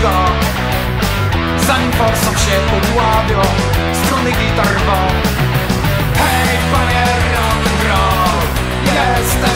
wszystko. Zanim forsą się udławią Struny gitar Hej panie rock and roll Jestem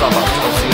suburbs of the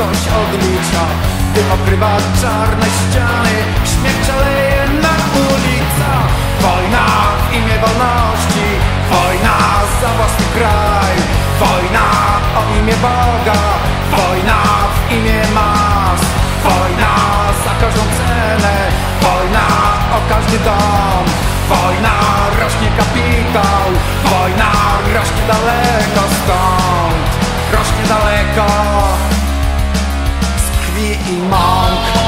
ktoś odlicza Dym okrywa czarne ściany. Śmierć szaleje na ulicach Wojna w imię wolności. Wojna za własny kraj. Wojna o imię Boga. Wojna w imię mas. Wojna za każdą cenę. Wojna o każdy dom. Wojna rośnie kapitał. Wojna rośnie daleko stąd. Rośnie daleko Z krwi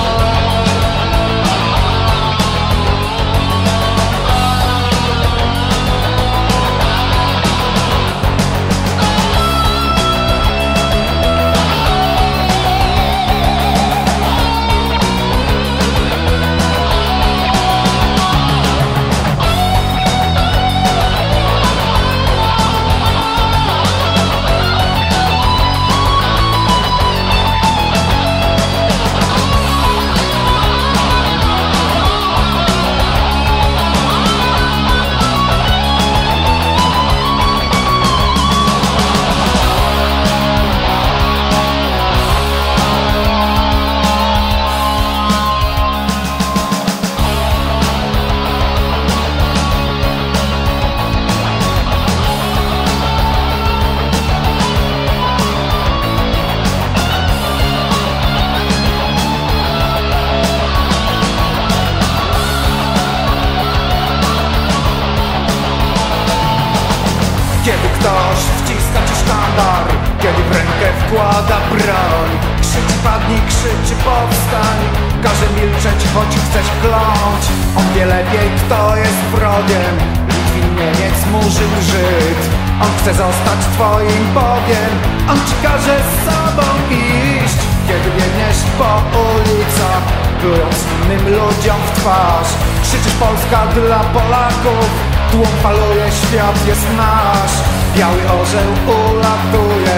Padnij, krzyczy powstań. Każe milczeć, choć chcesz kląć On wie lepiej, kto jest wrogiem? Litwin, Niemiec, Murzyn, Żyd. On chce zostać twoim Bogiem. On ci każe z sobą iść. Kiedy biegniesz po ulicach Plując innym ludziom w twarz. Krzyczysz Polska dla Polaków. Tłum faluje, świat jest nasz. Biały orzeł ulatuje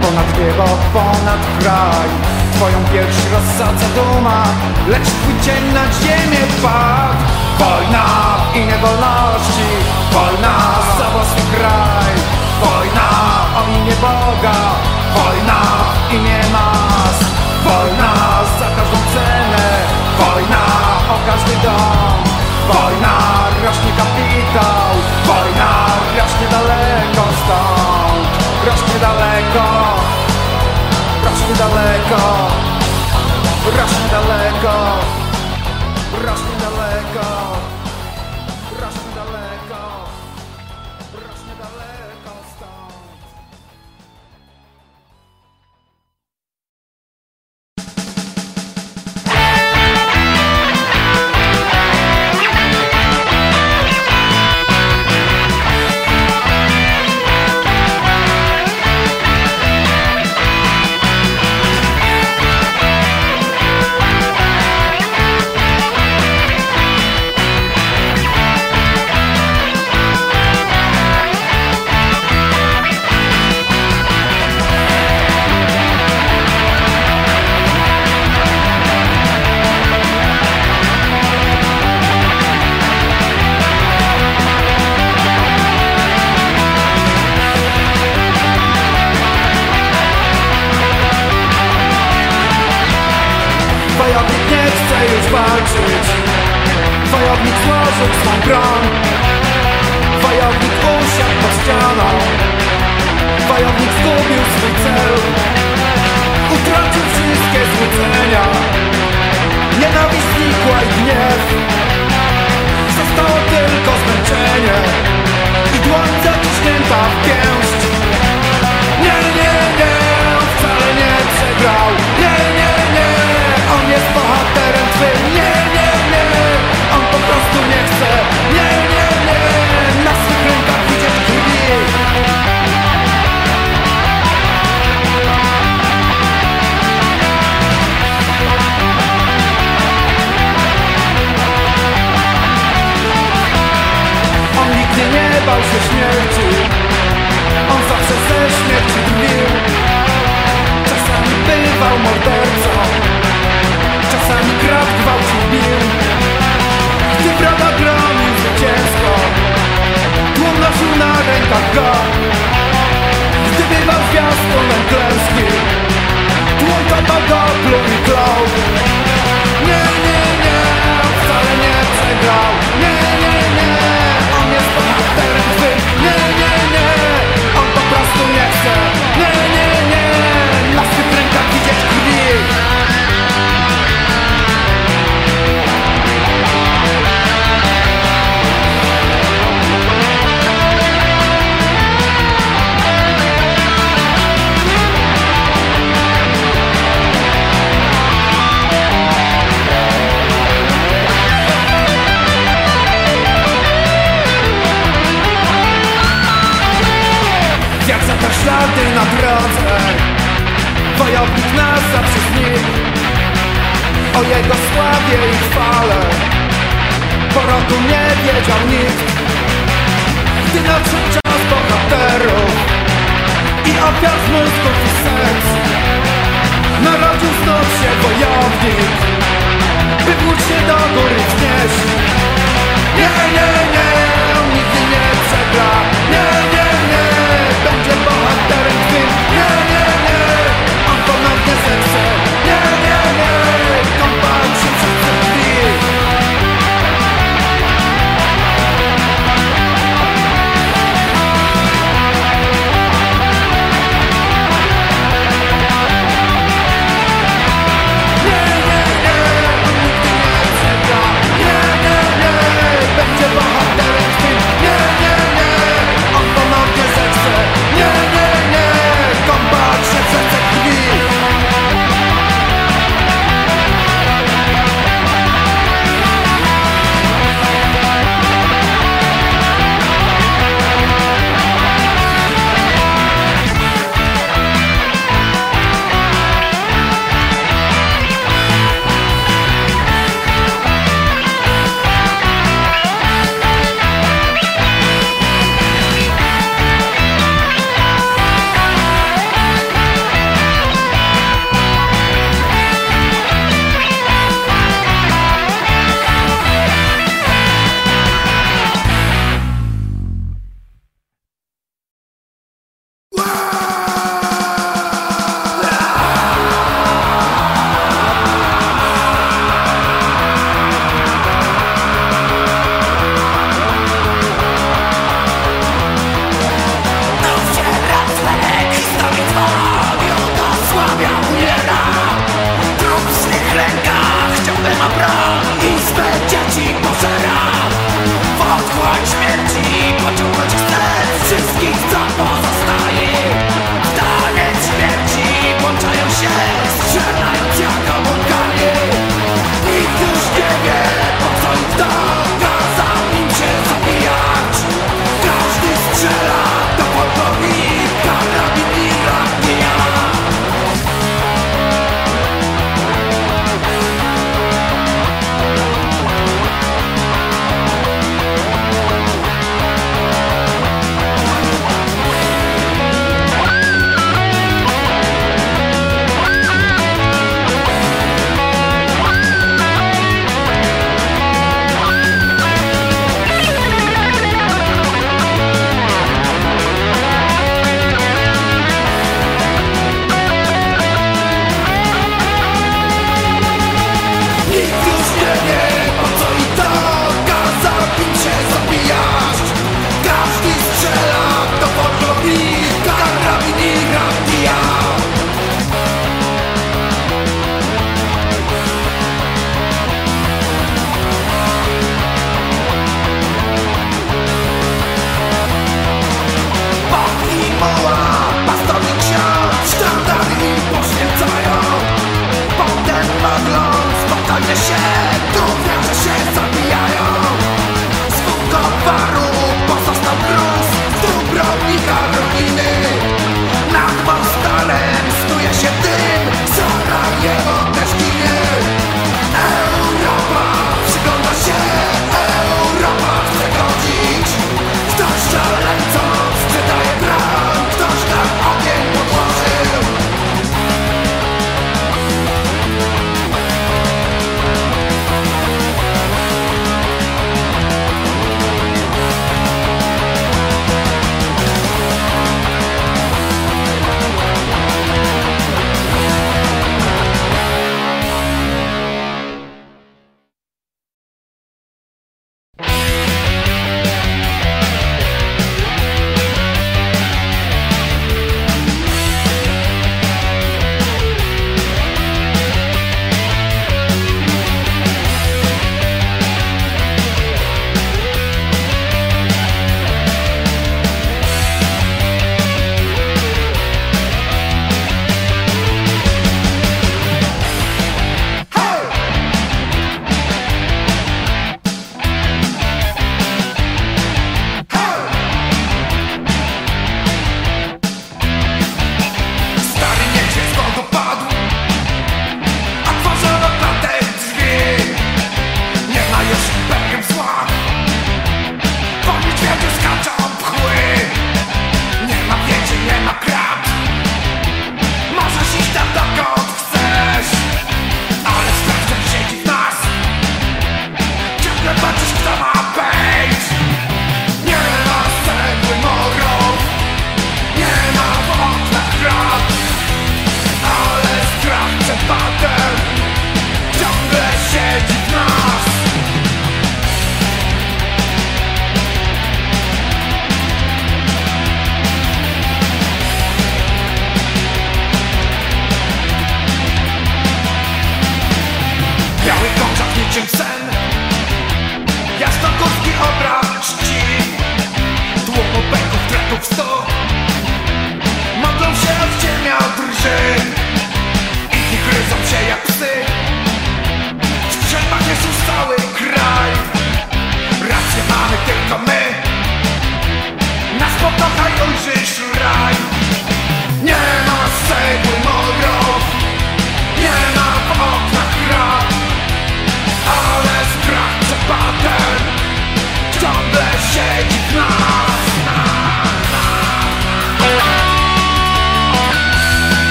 Ponad niebo, ponad kraj Twoją pierś rozsadza duma Lecz twój cień nad ziemię padł. Wojna i niewolności Wojna za własny kraj Wojna o imię Boga Wojna w imię mas Wojna za każdą cenę Wojna o każdy dom Wojna rośnie kapitał Wojna rośnie daleko stąd Rośnie daleko Rośnie daleko Rośnie daleko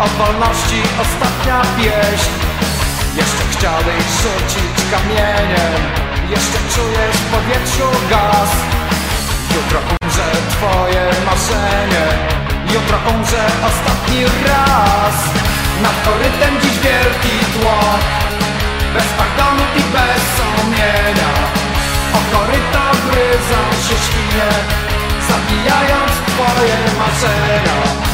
O wolności ostatnia pieśń. Jeszcze chciałbyś rzucić kamieniem Jeszcze czujesz w powietrzu gaz. Jutro umrze twoje marzenie Jutro umrze ostatni raz. Nad korytem dziś wielki tłok Bez pardonu i bez sumienia. O koryto gryzą się świnie Zabijając twoje marzenia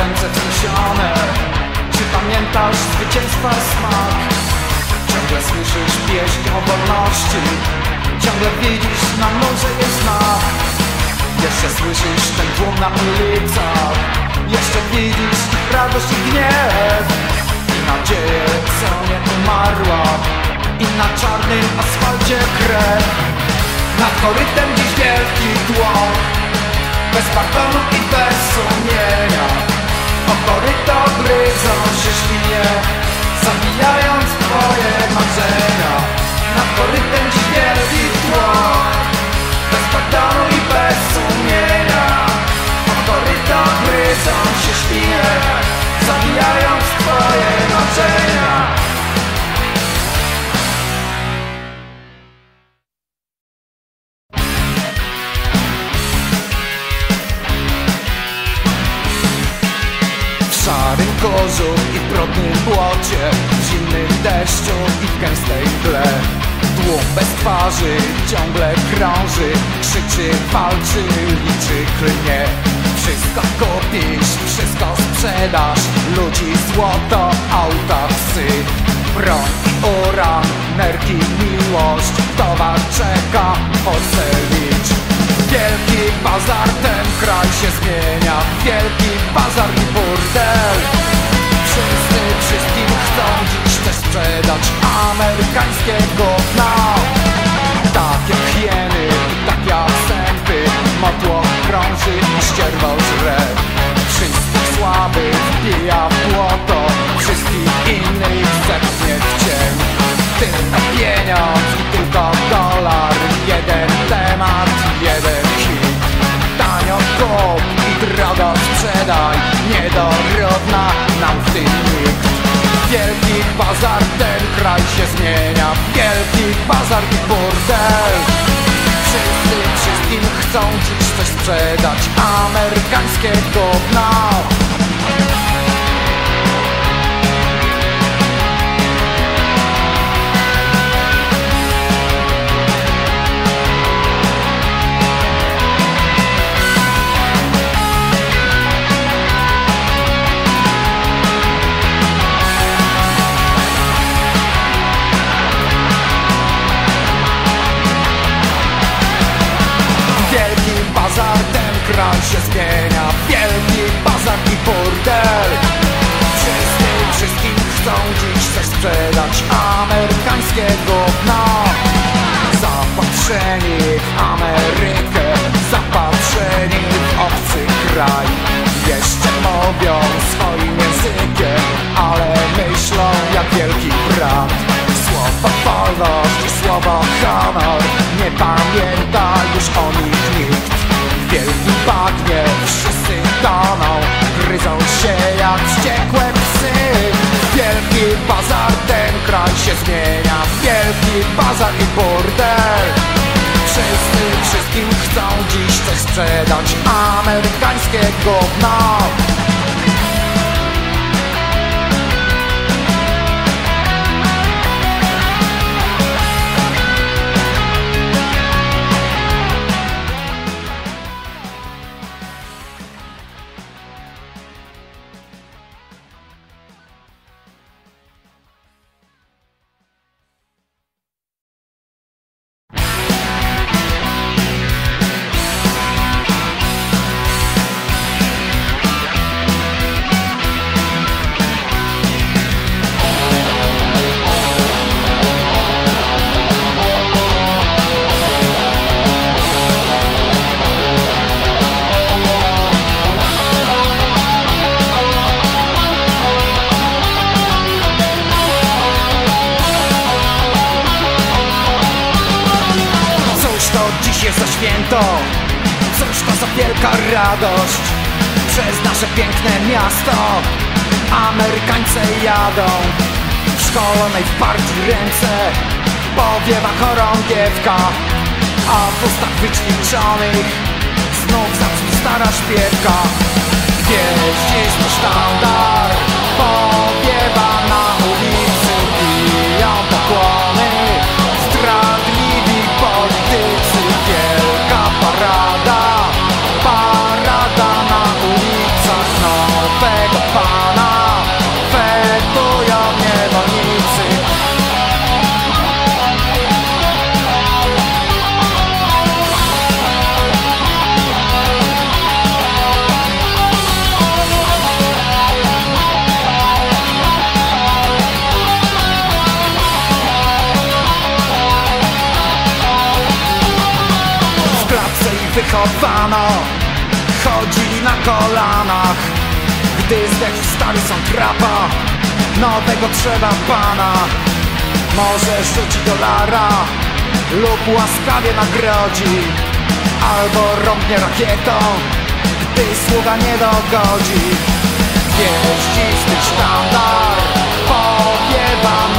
ręce wzniesione Czy pamiętasz zwycięstwa smak? Ciągle słyszysz pieśń o wolności. Ciągle widzisz na murze jest znak. Jeszcze słyszysz ten tłum na ulicach. Jeszcze widzisz radość i gniew. I nadzieję, co nie umarła. I na czarnym asfalcie krew. Nad korytem dziś wielki tłok. Bez pardonu i bez Korytem dziś wielki tłok Bez pardonu i bez sumienia. O koryto gryzą się świnie Zabijając twoje marzenia. Szarym korzu i w brudnym błocie W zimnym deszczu i w gęstej mgle Tłum bez twarzy ciągle krąży Krzyczy, walczy, liczy, klnie. Wszystko kupisz, wszystko sprzedasz Ludzi, złoto, auta, psy. Broń i uran, nerki, miłość Towar czeka, porcelicz Wielki bazar, ten kraj się zmienia Wielki bazar i burdel. Wszyscy wszystkim chcą dziś sprzedać Amerykańskiego dna Tak jak hieny tak jak sępy Motło krąży i ścierwo żre. Wszystkich słabych wbija w błoto Wszystkich innych zepchnie w cień. Tylko pieniądz i tylko dolar Jeden temat, jeden hit. Tanio kup i drogo sprzedaj Niedorodna nam w tym bazar, ten kraj się zmienia. Wielki bazar i burdel. Wszyscy wszystkim chcą dziś coś sprzedać. Amerykańskiego dna kraj się zmienia Wielki bazar i burdel Wszyscy wszystkim chcą dziś coś sprzedać. Amerykańskiego dna. Zapatrzeni w Amerykę. Zapatrzeni w obcy kraj. Jeszcze mówią swoim językiem Ale myślą jak wielki brat. Słowo wolność i słowo honor. Nie pamięta już o nich nikt wielki bagnie Wszyscy toną, gryzą się jak wściekłe psy. Wielki bazar, ten kraj się zmienia. Wielki bazar i burdel. Wszyscy wszystkim chcą dziś coś sprzedać. Amerykańskie gówno. rano Chodzili na kolanach. Gdy zdech stary są krapa. Nowego trzeba pana. Może rzuci dolara. Lub łaskawie nagrodzi. Albo rąbnie rakietą. Gdy sługa nie dogodzi. Wieździ sztandar. Powiewa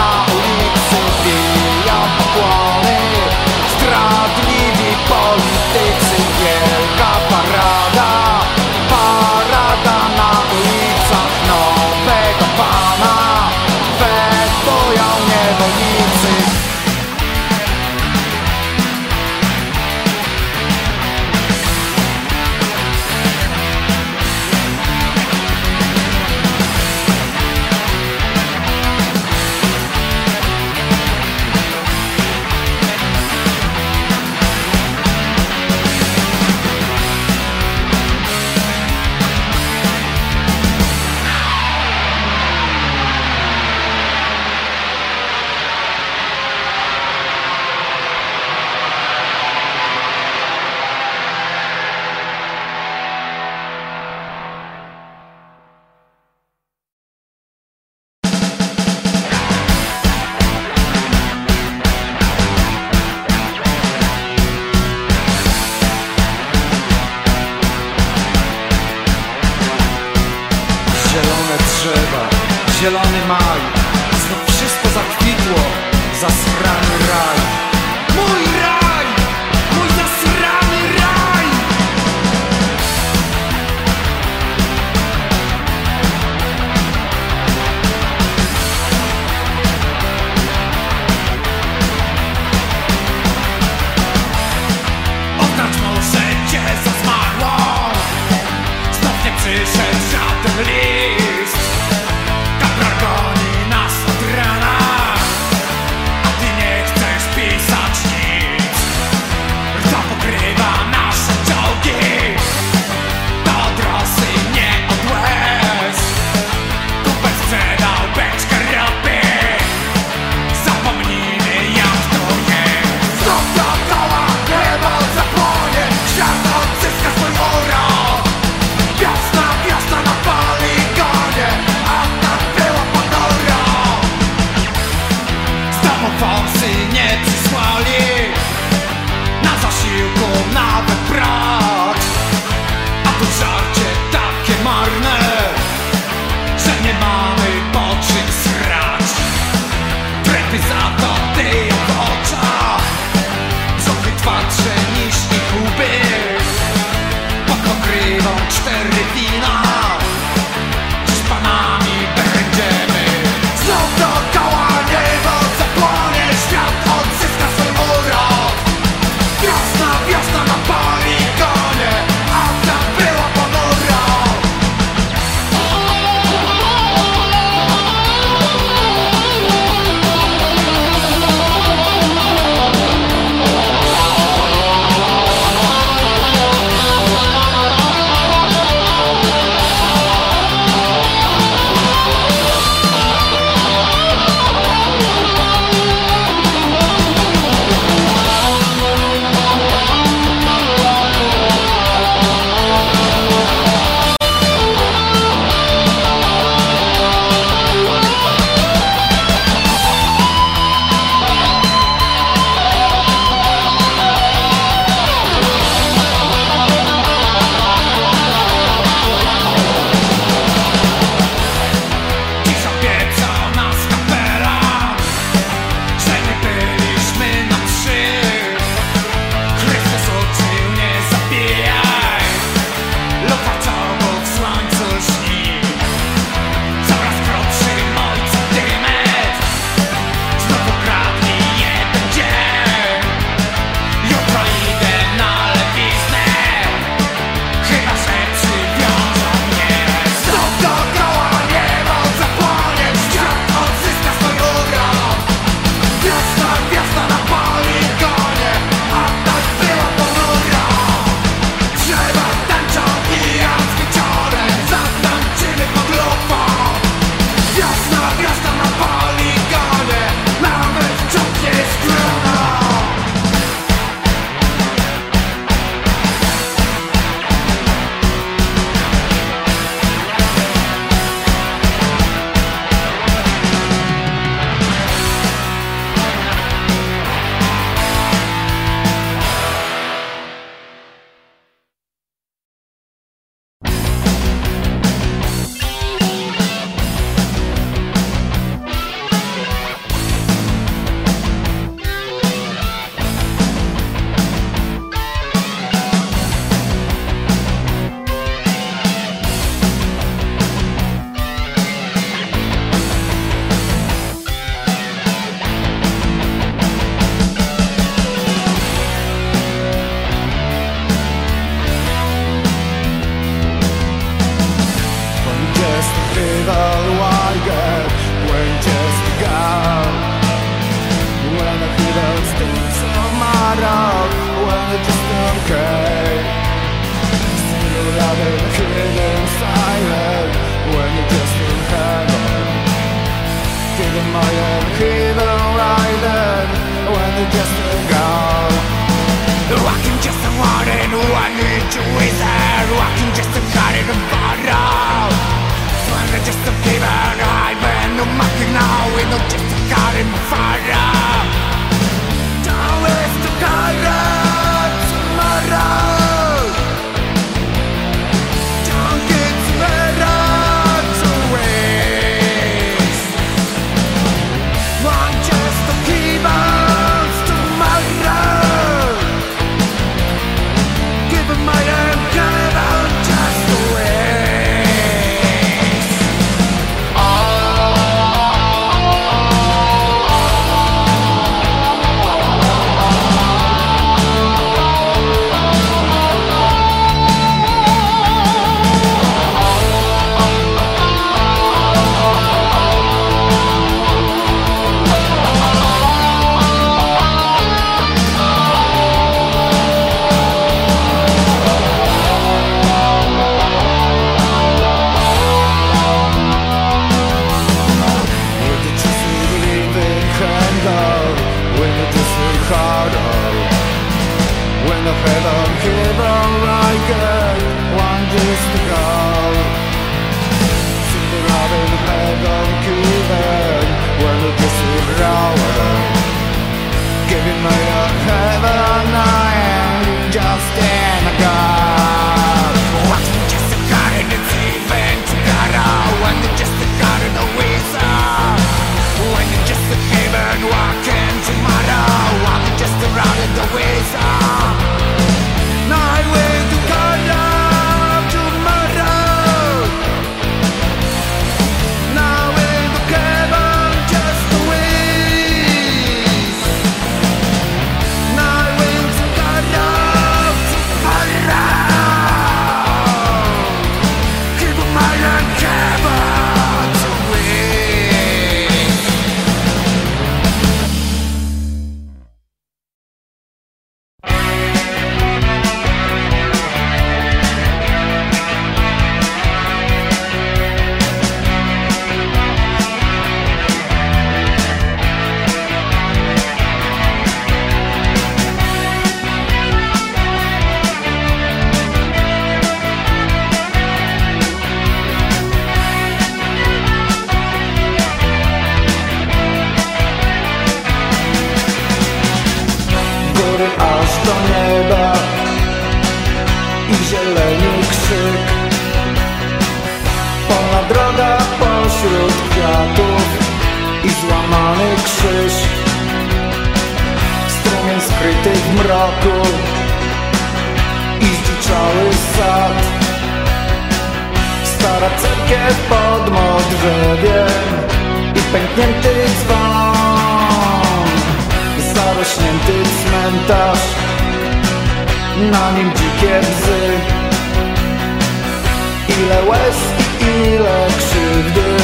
noche. Giving my all, heaven on night. Polna droga pośród kwiatów i złamany krzyż. Strumień skryty w mroku i zdziczały sad. Stara cerkiew pod modrzewiem i pęknięty dzwon. Zarośnięty cmentarz Na nim dzikie bzy. Ile łez ile krzywdy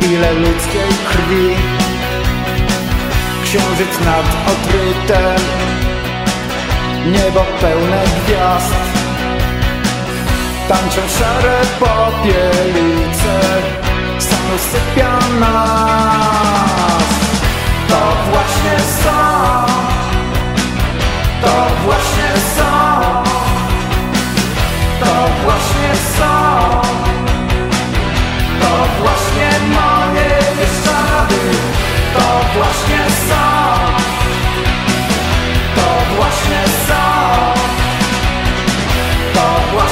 Ile ludzkiej krwi. Księżyc nad odrytem Niebo pełne gwiazd. Tańczą szare popielice Sam usypia nas. To właśnie są To właśnie są. To właśnie są właśnie moje wyszczady To właśnie są. To właśnie są. To właśnie